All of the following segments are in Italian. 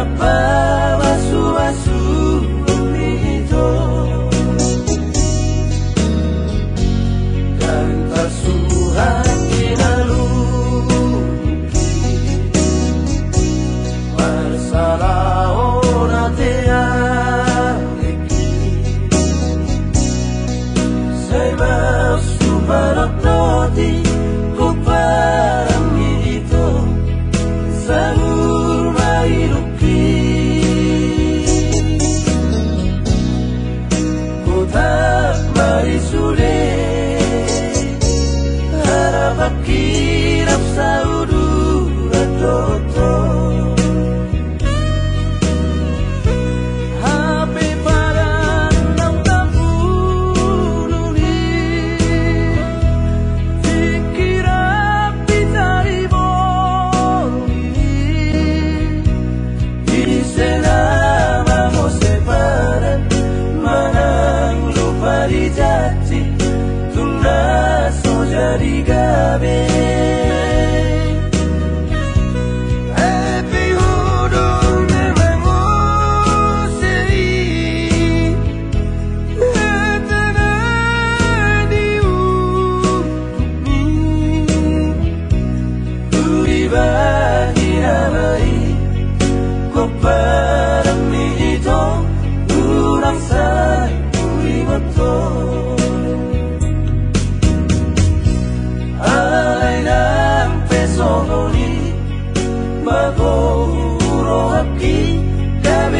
above. gabi-gabi follow me, my go, up, keep, damn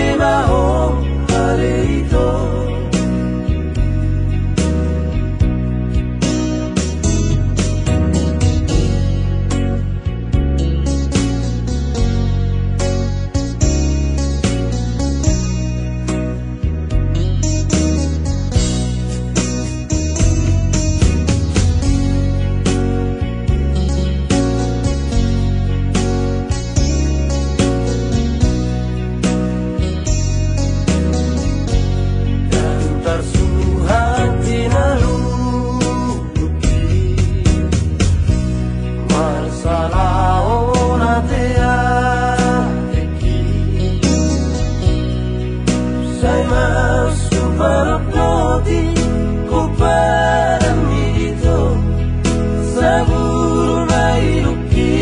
sai mas kumbarap noti ko param ito saburo mai iluki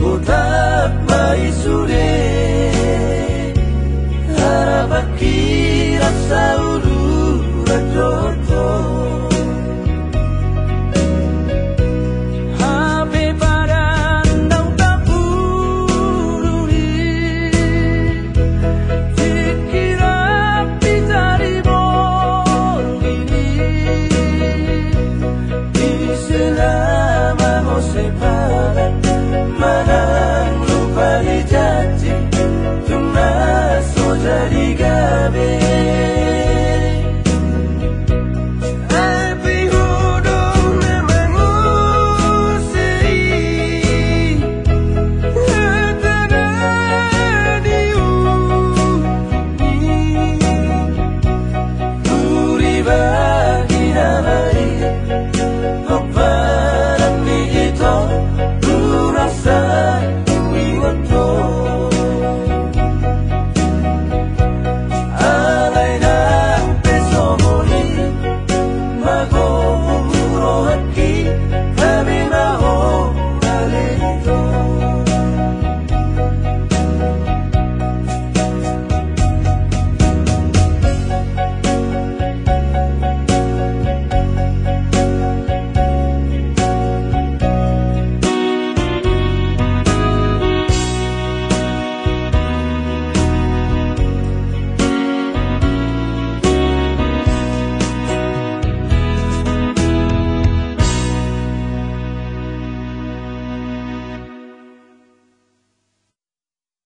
kotak maisure harap akira sa se la vamos